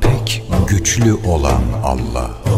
Pek güçlü olan Allah.